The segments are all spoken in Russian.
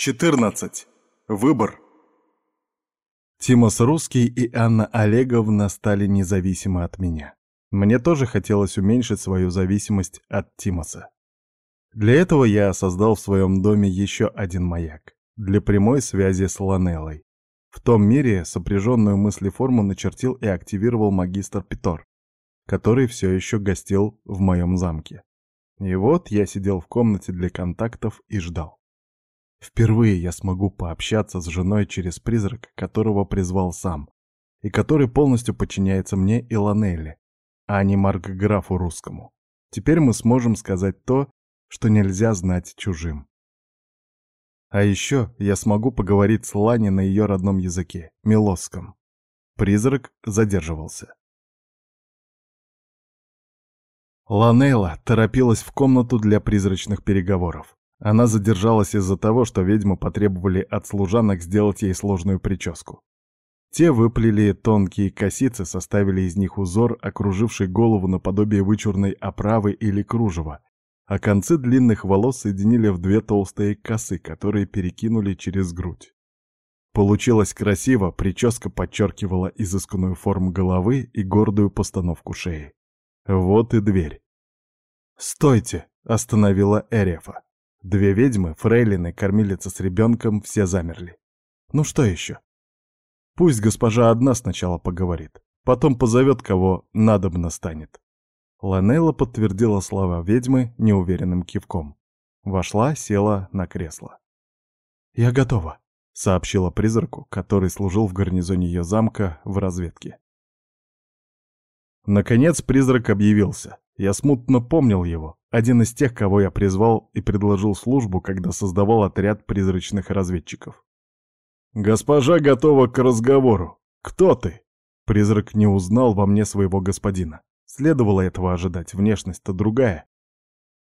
14. Выбор. Тимос Русский и Анна Олеговна стали независимы от меня. Мне тоже хотелось уменьшить свою зависимость от Тимоса. Для этого я создал в своем доме еще один маяк для прямой связи с Ланеллой. В том мире сопряженную мыслеформу начертил и активировал магистр Питор, который все еще гостил в моем замке. И вот я сидел в комнате для контактов и ждал. Впервые я смогу пообщаться с женой через призрак, которого призвал сам, и который полностью подчиняется мне и Ланелле, а не Маркграфу русскому. Теперь мы сможем сказать то, что нельзя знать чужим. А еще я смогу поговорить с Лани на ее родном языке, милосском. Призрак задерживался. Ланейла торопилась в комнату для призрачных переговоров. Она задержалась из-за того, что ведьмы потребовали от служанок сделать ей сложную прическу. Те выплели тонкие косицы, составили из них узор, окруживший голову наподобие вычурной оправы или кружева, а концы длинных волос соединили в две толстые косы, которые перекинули через грудь. Получилось красиво, прическа подчеркивала изысканную форму головы и гордую постановку шеи. Вот и дверь. «Стойте!» — остановила Эрефа. Две ведьмы, фрейлины, кормилица с ребенком, все замерли. Ну что еще? Пусть госпожа одна сначала поговорит, потом позовет, кого надобно станет. Ланелла подтвердила слова ведьмы неуверенным кивком. Вошла, села на кресло. «Я готова», — сообщила призраку, который служил в гарнизоне ее замка в разведке. Наконец призрак объявился. Я смутно помнил его, один из тех, кого я призвал и предложил службу, когда создавал отряд призрачных разведчиков. «Госпожа готова к разговору. Кто ты?» Призрак не узнал во мне своего господина. Следовало этого ожидать, внешность-то другая.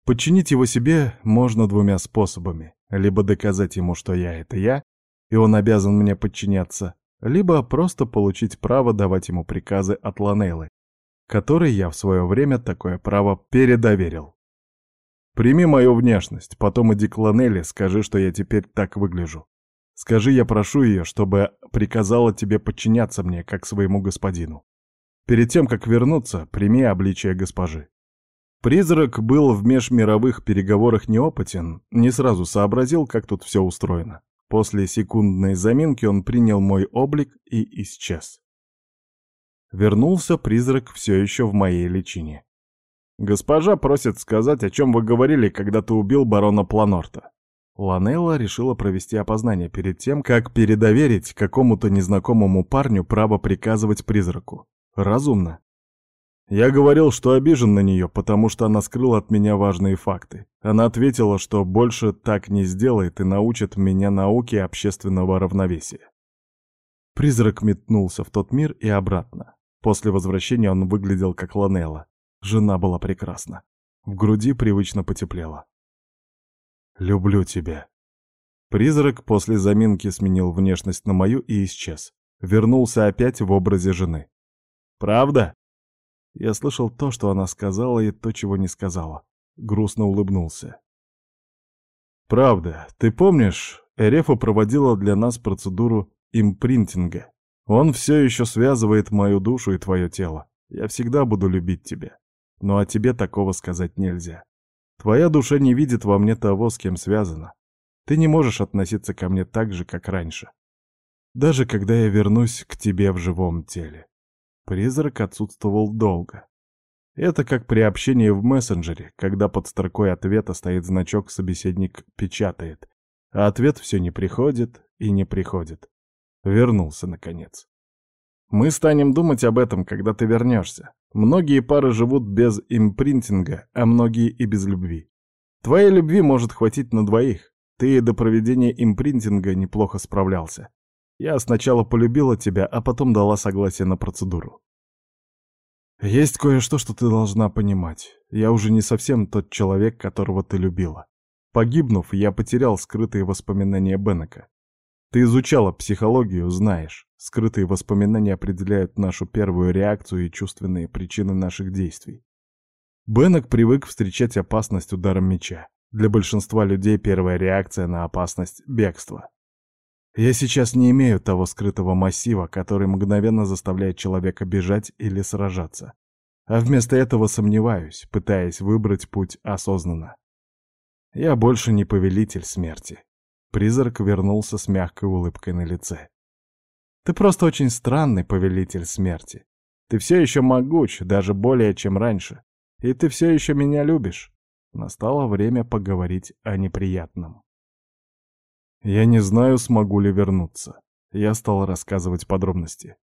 Подчинить его себе можно двумя способами. Либо доказать ему, что я — это я, и он обязан мне подчиняться, либо просто получить право давать ему приказы от Ланейлы, которой я в свое время такое право передоверил. Прими мою внешность, потом иди к Ланелле, скажи, что я теперь так выгляжу. Скажи, я прошу ее, чтобы приказала тебе подчиняться мне, как своему господину. Перед тем, как вернуться, прими обличие госпожи. Призрак был в межмировых переговорах неопытен, не сразу сообразил, как тут все устроено. После секундной заминки он принял мой облик и исчез. Вернулся призрак все еще в моей личине. «Госпожа просит сказать, о чем вы говорили, когда ты убил барона Планорта». Ланелла решила провести опознание перед тем, как передоверить какому-то незнакомому парню право приказывать призраку. Разумно. Я говорил, что обижен на нее, потому что она скрыла от меня важные факты. Она ответила, что больше так не сделает и научит меня науке общественного равновесия. Призрак метнулся в тот мир и обратно. После возвращения он выглядел как Ланелла. Жена была прекрасна. В груди привычно потеплело. «Люблю тебя». Призрак после заминки сменил внешность на мою и исчез. Вернулся опять в образе жены. «Правда?» Я слышал то, что она сказала, и то, чего не сказала. Грустно улыбнулся. «Правда. Ты помнишь, Эрефа проводила для нас процедуру импринтинга?» Он все еще связывает мою душу и твое тело. Я всегда буду любить тебя. Но о тебе такого сказать нельзя. Твоя душа не видит во мне того, с кем связана. Ты не можешь относиться ко мне так же, как раньше. Даже когда я вернусь к тебе в живом теле. Призрак отсутствовал долго. Это как при общении в мессенджере, когда под строкой ответа стоит значок «Собеседник печатает», а ответ все не приходит и не приходит. Вернулся, наконец. Мы станем думать об этом, когда ты вернешься. Многие пары живут без импринтинга, а многие и без любви. Твоей любви может хватить на двоих. Ты до проведения импринтинга неплохо справлялся. Я сначала полюбила тебя, а потом дала согласие на процедуру. Есть кое-что, что ты должна понимать. Я уже не совсем тот человек, которого ты любила. Погибнув, я потерял скрытые воспоминания Беннека. Ты изучала психологию, знаешь. Скрытые воспоминания определяют нашу первую реакцию и чувственные причины наших действий. Беннек привык встречать опасность ударом меча. Для большинства людей первая реакция на опасность — бегство. Я сейчас не имею того скрытого массива, который мгновенно заставляет человека бежать или сражаться. А вместо этого сомневаюсь, пытаясь выбрать путь осознанно. Я больше не повелитель смерти. Призрак вернулся с мягкой улыбкой на лице. Ты просто очень странный повелитель смерти. Ты все еще могуч, даже более, чем раньше. И ты все еще меня любишь. Настало время поговорить о неприятном. Я не знаю, смогу ли вернуться. Я стал рассказывать подробности.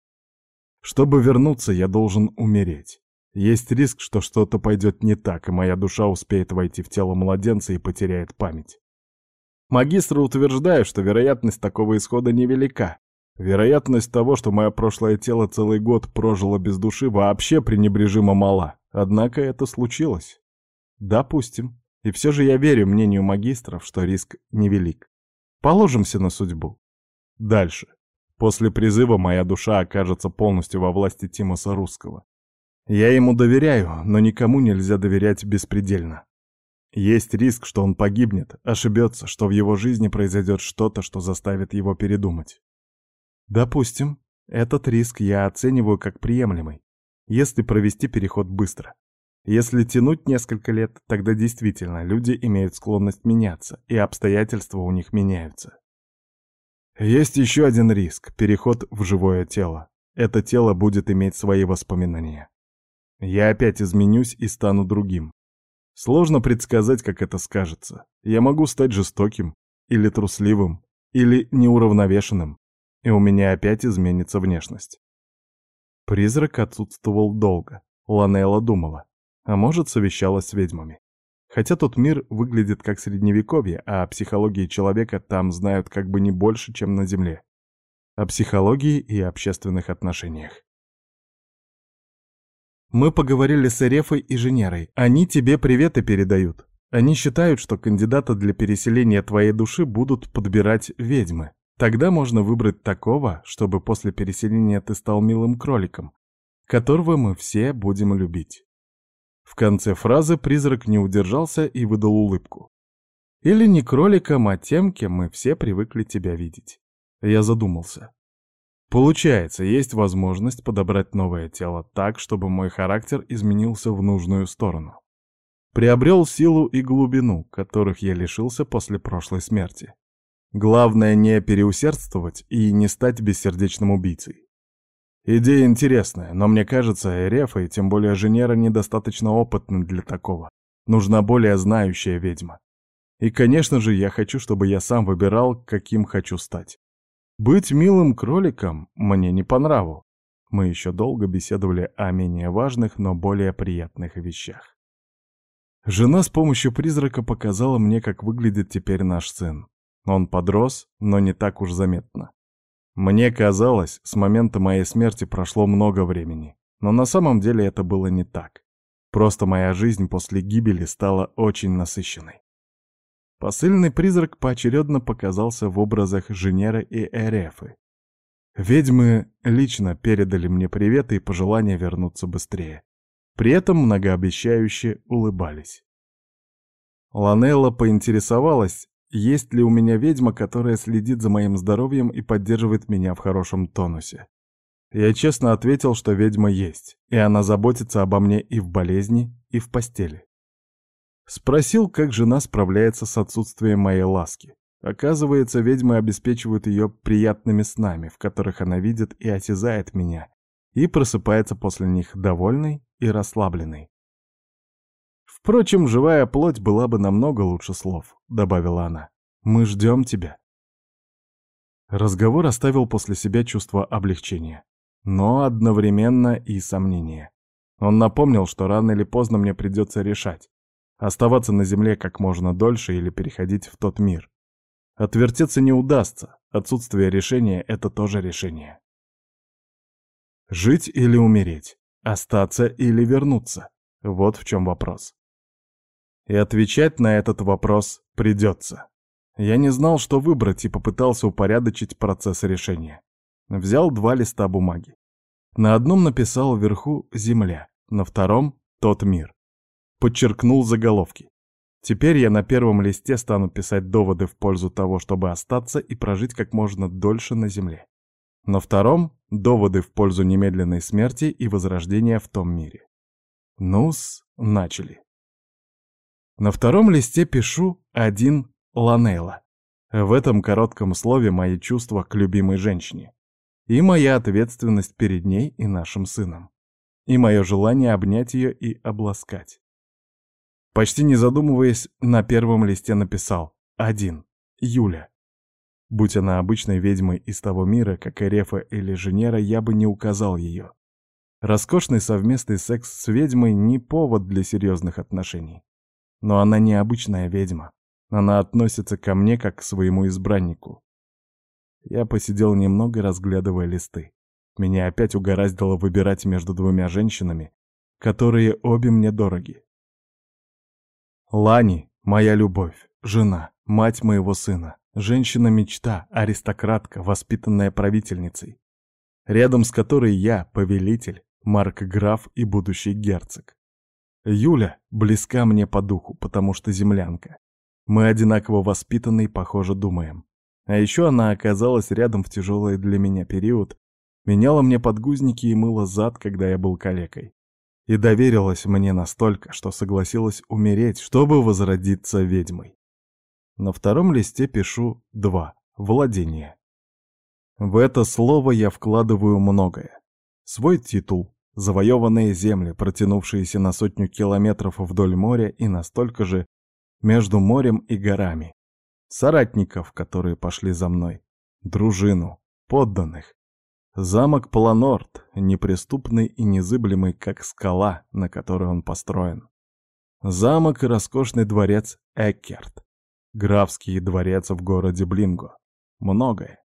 Чтобы вернуться, я должен умереть. Есть риск, что что-то пойдет не так, и моя душа успеет войти в тело младенца и потеряет память. Магистры утверждают, что вероятность такого исхода невелика. Вероятность того, что мое прошлое тело целый год прожило без души, вообще пренебрежимо мала. Однако это случилось. Допустим. И все же я верю мнению магистров, что риск невелик. Положимся на судьбу. Дальше. После призыва моя душа окажется полностью во власти Тимоса Русского. Я ему доверяю, но никому нельзя доверять беспредельно. Есть риск, что он погибнет, ошибется, что в его жизни произойдет что-то, что заставит его передумать. Допустим, этот риск я оцениваю как приемлемый, если провести переход быстро. Если тянуть несколько лет, тогда действительно люди имеют склонность меняться, и обстоятельства у них меняются. Есть еще один риск — переход в живое тело. Это тело будет иметь свои воспоминания. Я опять изменюсь и стану другим. Сложно предсказать, как это скажется. Я могу стать жестоким, или трусливым, или неуравновешенным, и у меня опять изменится внешность. Призрак отсутствовал долго. Ланелла думала, а может, совещалась с ведьмами. Хотя тот мир выглядит как средневековье, а о психологии человека там знают как бы не больше, чем на Земле. О психологии и общественных отношениях. Мы поговорили с Эрефой и Женерой. Они тебе приветы передают. Они считают, что кандидата для переселения твоей души будут подбирать ведьмы. Тогда можно выбрать такого, чтобы после переселения ты стал милым кроликом, которого мы все будем любить. В конце фразы призрак не удержался и выдал улыбку. Или не кроликом, а тем, кем мы все привыкли тебя видеть. Я задумался. Получается, есть возможность подобрать новое тело так, чтобы мой характер изменился в нужную сторону. Приобрел силу и глубину, которых я лишился после прошлой смерти. Главное не переусердствовать и не стать бессердечным убийцей. Идея интересная, но мне кажется, Эрефа и тем более Женера недостаточно опытны для такого. Нужна более знающая ведьма. И, конечно же, я хочу, чтобы я сам выбирал, каким хочу стать. Быть милым кроликом мне не по нраву. Мы еще долго беседовали о менее важных, но более приятных вещах. Жена с помощью призрака показала мне, как выглядит теперь наш сын. Он подрос, но не так уж заметно. Мне казалось, с момента моей смерти прошло много времени, но на самом деле это было не так. Просто моя жизнь после гибели стала очень насыщенной. Посыльный призрак поочередно показался в образах Женеры и Эрефы. Ведьмы лично передали мне приветы и пожелания вернуться быстрее. При этом многообещающе улыбались. Ланелла поинтересовалась, есть ли у меня ведьма, которая следит за моим здоровьем и поддерживает меня в хорошем тонусе. Я честно ответил, что ведьма есть, и она заботится обо мне и в болезни, и в постели. Спросил, как жена справляется с отсутствием моей ласки. Оказывается, ведьмы обеспечивают ее приятными снами, в которых она видит и осязает меня, и просыпается после них довольной и расслабленной. «Впрочем, живая плоть была бы намного лучше слов», — добавила она. «Мы ждем тебя». Разговор оставил после себя чувство облегчения, но одновременно и сомнения. Он напомнил, что рано или поздно мне придется решать, Оставаться на Земле как можно дольше или переходить в тот мир. Отвертеться не удастся, отсутствие решения — это тоже решение. Жить или умереть, остаться или вернуться — вот в чем вопрос. И отвечать на этот вопрос придется. Я не знал, что выбрать, и попытался упорядочить процесс решения. Взял два листа бумаги. На одном написал вверху «Земля», на втором — «Тот мир» подчеркнул заголовки. Теперь я на первом листе стану писать доводы в пользу того, чтобы остаться и прожить как можно дольше на Земле. На втором — доводы в пользу немедленной смерти и возрождения в том мире. Ну-с, начали. На втором листе пишу один Ланейла. В этом коротком слове мои чувства к любимой женщине. И моя ответственность перед ней и нашим сыном. И мое желание обнять ее и обласкать. Почти не задумываясь, на первом листе написал «Один. Юля». Будь она обычной ведьмой из того мира, как Эрефа или Женера, я бы не указал ее. Роскошный совместный секс с ведьмой не повод для серьезных отношений. Но она не обычная ведьма. Она относится ко мне как к своему избраннику. Я посидел немного, разглядывая листы. Меня опять угораздило выбирать между двумя женщинами, которые обе мне дороги. Лани — моя любовь, жена, мать моего сына, женщина-мечта, аристократка, воспитанная правительницей, рядом с которой я — повелитель, марк-граф и будущий герцог. Юля близка мне по духу, потому что землянка. Мы одинаково воспитаны и похоже думаем. А еще она оказалась рядом в тяжелый для меня период, меняла мне подгузники и мыла зад, когда я был калекой и доверилась мне настолько, что согласилась умереть, чтобы возродиться ведьмой. На втором листе пишу «два» — «владение». В это слово я вкладываю многое. Свой титул, завоеванные земли, протянувшиеся на сотню километров вдоль моря и настолько же между морем и горами. Соратников, которые пошли за мной, дружину, подданных, Замок Планорт, неприступный и незыблемый, как скала, на которой он построен. Замок и роскошный дворец Эккерт. Графский дворец в городе Блинго. Многое.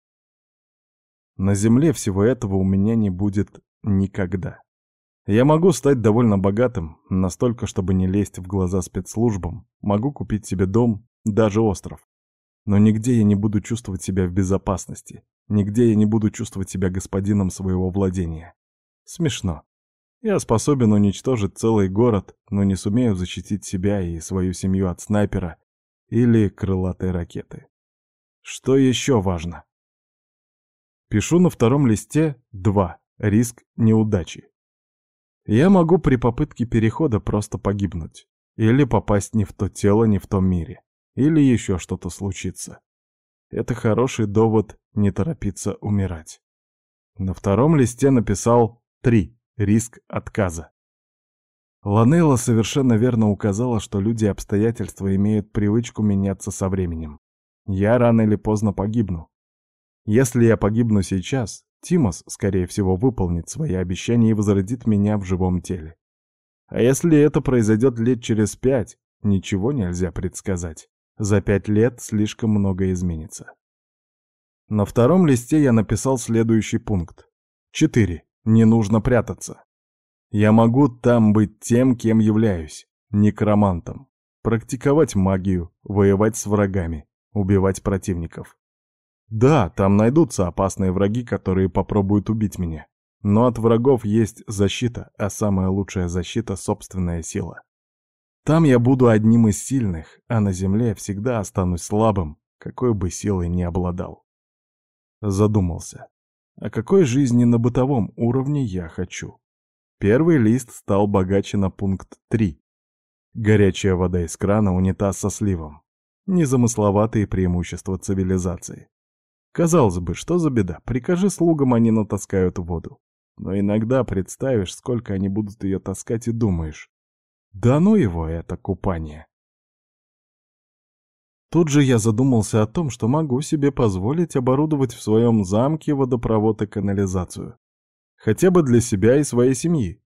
На земле всего этого у меня не будет никогда. Я могу стать довольно богатым, настолько, чтобы не лезть в глаза спецслужбам, могу купить себе дом, даже остров. Но нигде я не буду чувствовать себя в безопасности, Нигде я не буду чувствовать себя господином своего владения. Смешно. Я способен уничтожить целый город, но не сумею защитить себя и свою семью от снайпера или крылатой ракеты. Что еще важно? Пишу на втором листе 2. Риск неудачи. Я могу при попытке перехода просто погибнуть. Или попасть не в то тело, не в том мире. Или еще что-то случится. Это хороший довод не торопиться умирать. На втором листе написал «три. Риск отказа». Ланелла совершенно верно указала, что люди и обстоятельства имеют привычку меняться со временем. Я рано или поздно погибну. Если я погибну сейчас, Тимос, скорее всего, выполнит свои обещания и возродит меня в живом теле. А если это произойдет лет через пять, ничего нельзя предсказать. За пять лет слишком много изменится. На втором листе я написал следующий пункт. 4. Не нужно прятаться. Я могу там быть тем, кем являюсь, некромантом. Практиковать магию, воевать с врагами, убивать противников. Да, там найдутся опасные враги, которые попробуют убить меня. Но от врагов есть защита, а самая лучшая защита — собственная сила. Там я буду одним из сильных, а на земле всегда останусь слабым, какой бы силой ни обладал. Задумался. А какой жизни на бытовом уровне я хочу? Первый лист стал богаче на пункт 3. Горячая вода из крана, унитаз со сливом. Незамысловатые преимущества цивилизации. Казалось бы, что за беда? Прикажи слугам, они натаскают воду. Но иногда представишь, сколько они будут ее таскать, и думаешь, да ну его, это купание. Тут же я задумался о том, что могу себе позволить оборудовать в своем замке водопровод и канализацию. Хотя бы для себя и своей семьи.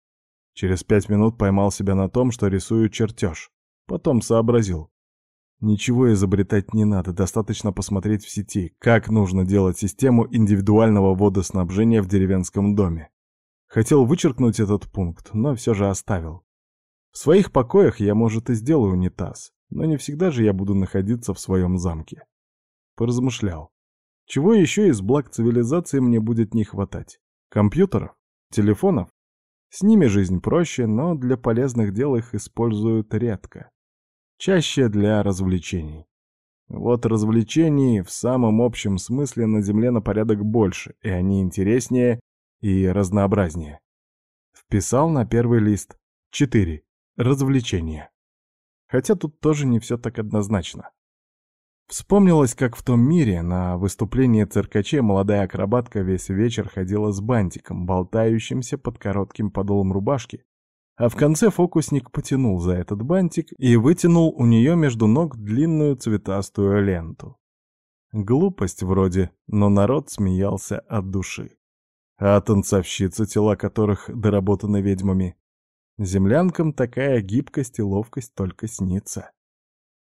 Через пять минут поймал себя на том, что рисую чертеж. Потом сообразил. Ничего изобретать не надо, достаточно посмотреть в сети, как нужно делать систему индивидуального водоснабжения в деревенском доме. Хотел вычеркнуть этот пункт, но все же оставил. В своих покоях я, может, и сделаю унитаз, но не всегда же я буду находиться в своем замке. Поразмышлял. Чего еще из благ цивилизации мне будет не хватать? Компьютеров? Телефонов? С ними жизнь проще, но для полезных дел их используют редко. чаще для развлечений. Вот развлечений в самом общем смысле на Земле на порядок больше, и они интереснее и разнообразнее. Вписал на первый лист 4. Развлечения. Хотя тут тоже не все так однозначно. Вспомнилось, как в том мире на выступлении циркачей молодая акробатка весь вечер ходила с бантиком, болтающимся под коротким подолом рубашки, а в конце фокусник потянул за этот бантик и вытянул у нее между ног длинную цветастую ленту. Глупость вроде, но народ смеялся от души. А танцовщицы, тела которых доработаны ведьмами, землянкам такая гибкость и ловкость только снится.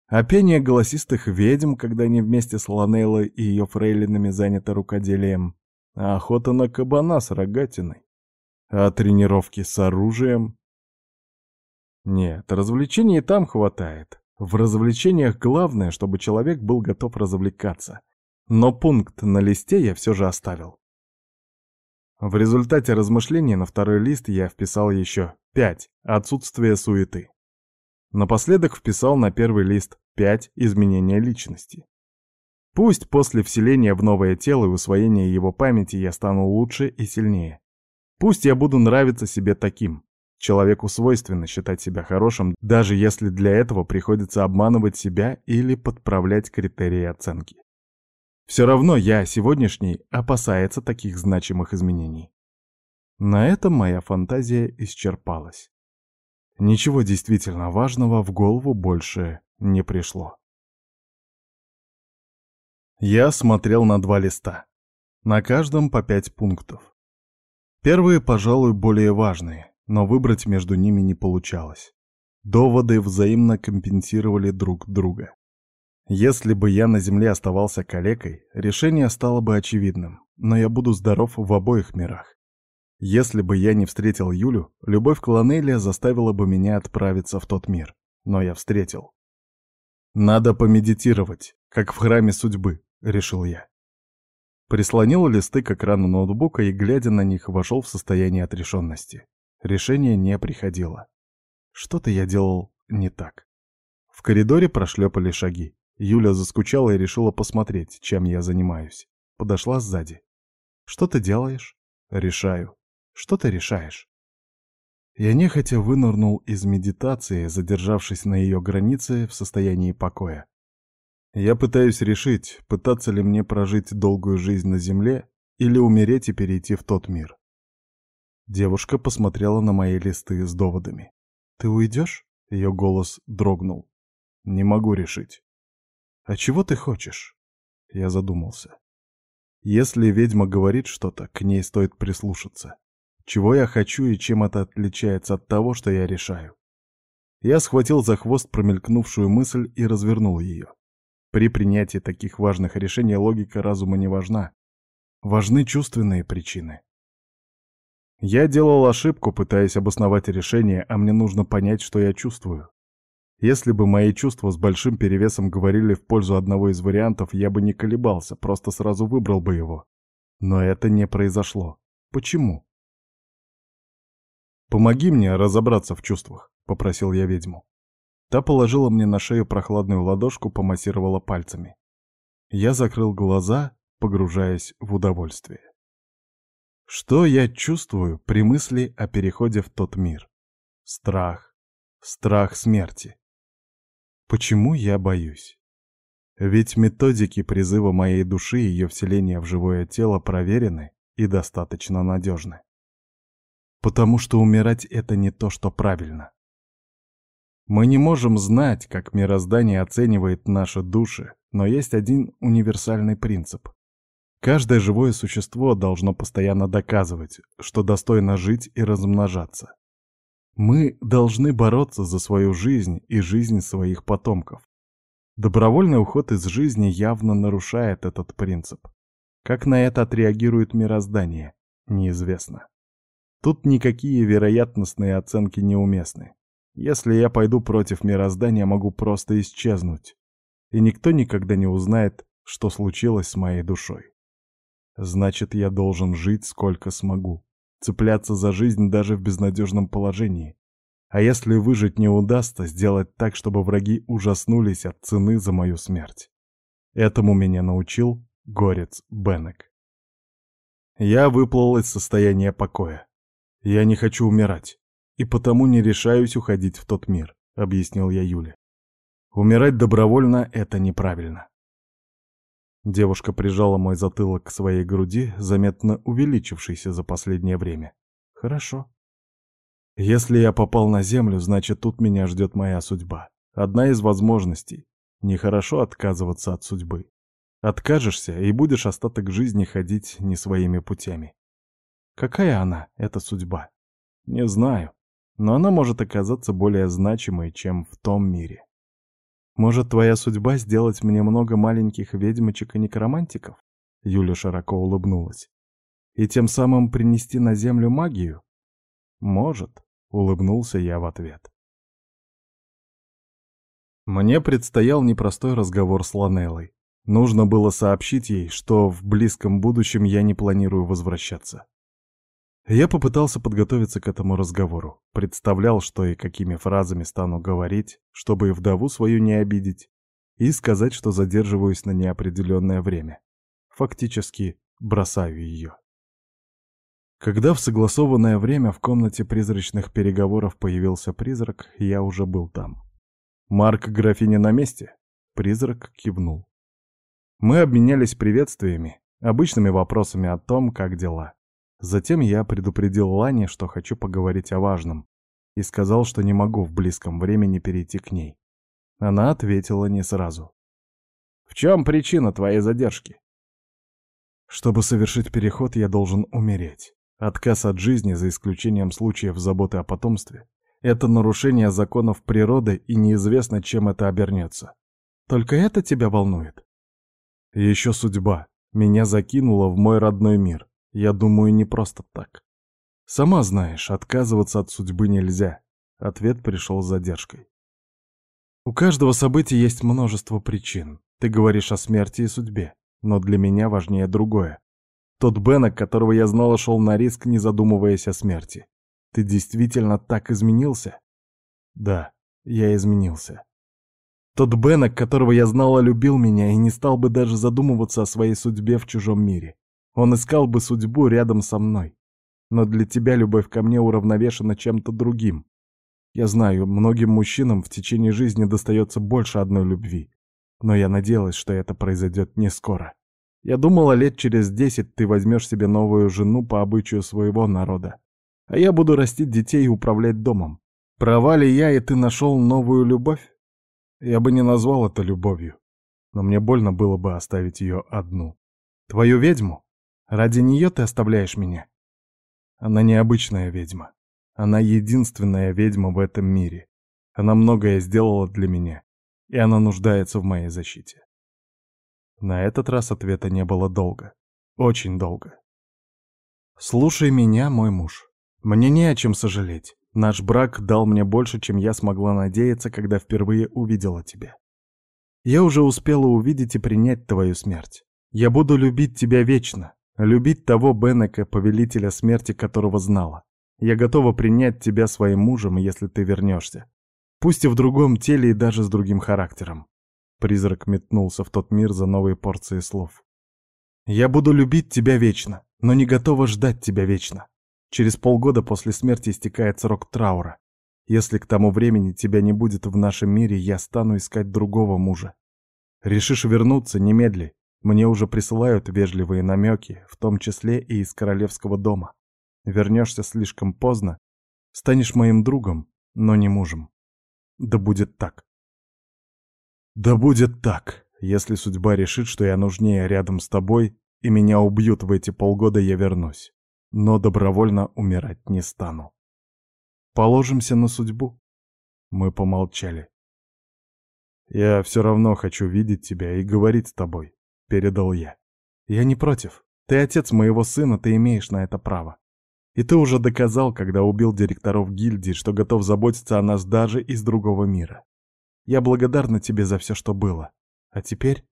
А пение голосистых ведьм, когда они вместе с Ланейлой и ее фрейлинами заняты рукоделием, а охота на кабана с рогатиной, а тренировки с оружием. Нет, развлечений там хватает. В развлечениях главное, чтобы человек был готов развлекаться. Но пункт на листе я все же оставил. В результате размышлений на второй лист я вписал еще пять отсутствие суеты. Напоследок вписал на первый лист 5 изменения личности. Пусть после вселения в новое тело и усвоения его памяти я стану лучше и сильнее. Пусть я буду нравиться себе таким. Человеку свойственно считать себя хорошим, даже если для этого приходится обманывать себя или подправлять критерии оценки. Все равно я, сегодняшний, опасается таких значимых изменений. На этом моя фантазия исчерпалась. Ничего действительно важного в голову больше не пришло. Я смотрел на два листа. На каждом по пять пунктов. Первые, пожалуй, более важные, но выбрать между ними не получалось. Доводы взаимно компенсировали друг друга. Если бы я на Земле оставался калекой, решение стало бы очевидным, но я буду здоров в обоих мирах. Если бы я не встретил Юлю, любовь к Ланелия заставила бы меня отправиться в тот мир. Но я встретил. «Надо помедитировать, как в храме судьбы», — решил я. Прислонил листы к экрану ноутбука и, глядя на них, вошел в состояние отрешенности. Решение не приходило. Что-то я делал не так. В коридоре прошлепали шаги. Юля заскучала и решила посмотреть, чем я занимаюсь. Подошла сзади. «Что ты делаешь?» «Решаю». Что ты решаешь?» Я нехотя вынырнул из медитации, задержавшись на ее границе в состоянии покоя. Я пытаюсь решить, пытаться ли мне прожить долгую жизнь на Земле или умереть и перейти в тот мир. Девушка посмотрела на мои листы с доводами. «Ты уйдешь?» — ее голос дрогнул. «Не могу решить». «А чего ты хочешь?» Я задумался. Если ведьма говорит что-то, к ней стоит прислушаться чего я хочу и чем это отличается от того, что я решаю. Я схватил за хвост промелькнувшую мысль и развернул ее. При принятии таких важных решений логика разума не важна. Важны чувственные причины. Я делал ошибку, пытаясь обосновать решение, а мне нужно понять, что я чувствую. Если бы мои чувства с большим перевесом говорили в пользу одного из вариантов, я бы не колебался, просто сразу выбрал бы его. Но это не произошло. Почему? «Помоги мне разобраться в чувствах», — попросил я ведьму. Та положила мне на шею прохладную ладошку, помассировала пальцами. Я закрыл глаза, погружаясь в удовольствие. Что я чувствую при мысли о переходе в тот мир? Страх. Страх смерти. Почему я боюсь? Ведь методики призыва моей души и ее вселения в живое тело проверены и достаточно надежны потому что умирать — это не то, что правильно. Мы не можем знать, как мироздание оценивает наши души, но есть один универсальный принцип. Каждое живое существо должно постоянно доказывать, что достойно жить и размножаться. Мы должны бороться за свою жизнь и жизнь своих потомков. Добровольный уход из жизни явно нарушает этот принцип. Как на это отреагирует мироздание, неизвестно. Тут никакие вероятностные оценки неуместны. Если я пойду против мироздания, могу просто исчезнуть. И никто никогда не узнает, что случилось с моей душой. Значит, я должен жить сколько смогу. Цепляться за жизнь даже в безнадежном положении. А если выжить не удастся, сделать так, чтобы враги ужаснулись от цены за мою смерть. Этому меня научил горец Беннек. Я выплыл из состояния покоя. Я не хочу умирать, и потому не решаюсь уходить в тот мир, объяснил я Юле. Умирать добровольно — это неправильно. Девушка прижала мой затылок к своей груди, заметно увеличившейся за последнее время. Хорошо. Если я попал на землю, значит, тут меня ждет моя судьба. Одна из возможностей. Нехорошо отказываться от судьбы. Откажешься, и будешь остаток жизни ходить не своими путями. Какая она, эта судьба? Не знаю, но она может оказаться более значимой, чем в том мире. Может, твоя судьба сделать мне много маленьких ведьмочек и некромантиков? Юля широко улыбнулась. И тем самым принести на землю магию? Может, улыбнулся я в ответ. Мне предстоял непростой разговор с Ланеллой. Нужно было сообщить ей, что в близком будущем я не планирую возвращаться. Я попытался подготовиться к этому разговору, представлял, что и какими фразами стану говорить, чтобы и вдову свою не обидеть, и сказать, что задерживаюсь на неопределенное время. Фактически бросаю ее. Когда в согласованное время в комнате призрачных переговоров появился призрак, я уже был там. «Марк графиня на месте?» Призрак кивнул. Мы обменялись приветствиями, обычными вопросами о том, как дела. Затем я предупредил Лане, что хочу поговорить о важном, и сказал, что не могу в близком времени перейти к ней. Она ответила не сразу. «В чем причина твоей задержки?» «Чтобы совершить переход, я должен умереть. Отказ от жизни, за исключением случаев заботы о потомстве, это нарушение законов природы, и неизвестно, чем это обернется. Только это тебя волнует? еще судьба. Меня закинула в мой родной мир. Я думаю, не просто так. Сама знаешь, отказываться от судьбы нельзя. Ответ пришел с задержкой. У каждого события есть множество причин. Ты говоришь о смерти и судьбе, но для меня важнее другое. Тот Беннек, которого я знала, шел на риск, не задумываясь о смерти. Ты действительно так изменился? Да, я изменился. Тот Беннек, которого я знала, любил меня и не стал бы даже задумываться о своей судьбе в чужом мире. Он искал бы судьбу рядом со мной. Но для тебя любовь ко мне уравновешена чем-то другим. Я знаю, многим мужчинам в течение жизни достается больше одной любви. Но я надеялась, что это произойдет не скоро. Я думала, лет через десять ты возьмешь себе новую жену по обычаю своего народа а я буду растить детей и управлять домом. Права ли я, и ты нашел новую любовь? Я бы не назвал это любовью, но мне больно было бы оставить ее одну. Твою ведьму? Ради нее ты оставляешь меня? Она необычная ведьма. Она единственная ведьма в этом мире. Она многое сделала для меня, и она нуждается в моей защите. На этот раз ответа не было долго. Очень долго. «Слушай меня, мой муж. Мне не о чем сожалеть. Наш брак дал мне больше, чем я смогла надеяться, когда впервые увидела тебя. Я уже успела увидеть и принять твою смерть. Я буду любить тебя вечно, любить того Беннека, повелителя смерти, которого знала. Я готова принять тебя своим мужем, если ты вернешься. Пусть и в другом теле и даже с другим характером. Призрак метнулся в тот мир за новые порции слов. Я буду любить тебя вечно, но не готова ждать тебя вечно. Через полгода после смерти истекает срок траура. Если к тому времени тебя не будет в нашем мире, я стану искать другого мужа. Решишь вернуться, немедли. Мне уже присылают вежливые намеки, в том числе и из королевского дома. Вернешься слишком поздно, станешь моим другом, но не мужем. Да будет так. Да будет так. Если судьба решит, что я нужнее рядом с тобой, и меня убьют в эти полгода, я вернусь но добровольно умирать не стану. Положимся на судьбу. Мы помолчали. Я все равно хочу видеть тебя и говорить с тобой, передал я. Я не против. Ты отец моего сына, ты имеешь на это право. И ты уже доказал, когда убил директоров гильдии, что готов заботиться о нас даже из другого мира. Я благодарна тебе за все, что было. А теперь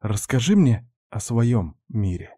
расскажи мне о своем мире.